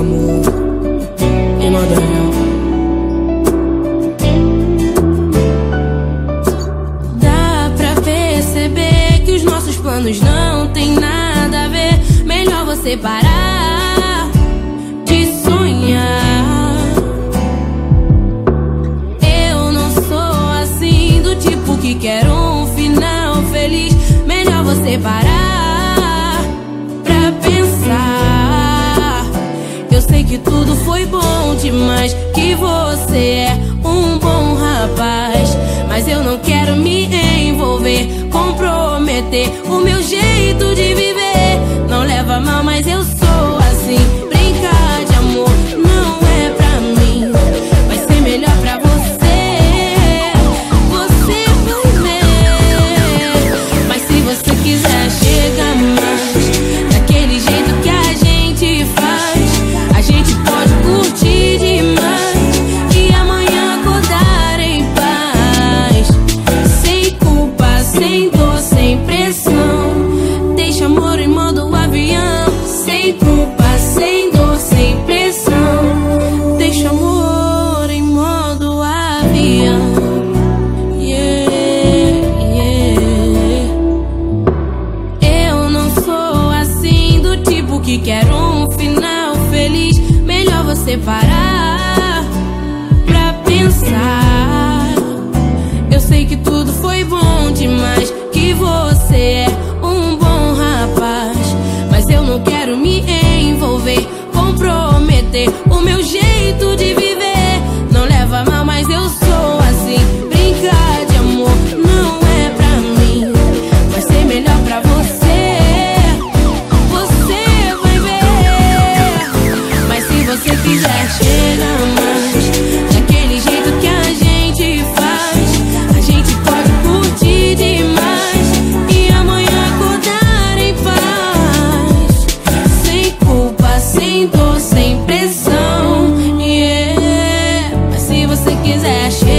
amor e nada real. Dá pra perceber que os nossos planos não tem nada a ver. Melhor você parar de sonhar. Eu não sou assim do tipo que quer um final feliz. Melhor você parar. Que você é Quero um final feliz, melhor você parar pra pensar. Eu sei que tudo foi bom demais, que você é um bom rapaz, mas eu não quero me envolver, comprometer o meu jeito. is ashes.